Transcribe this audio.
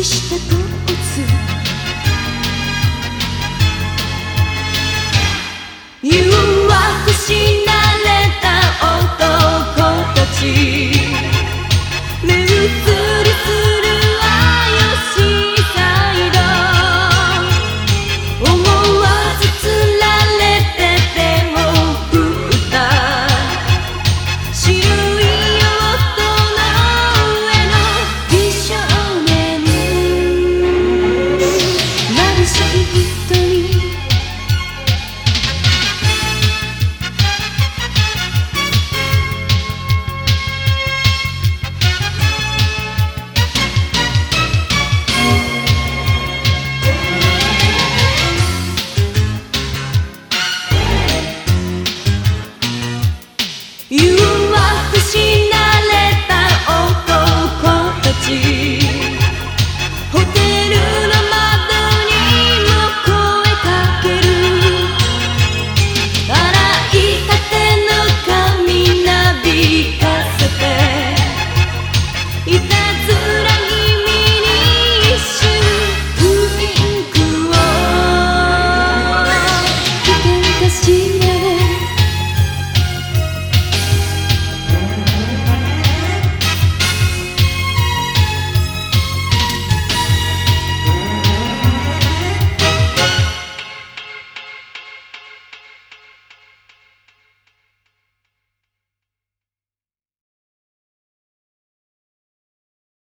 işte bu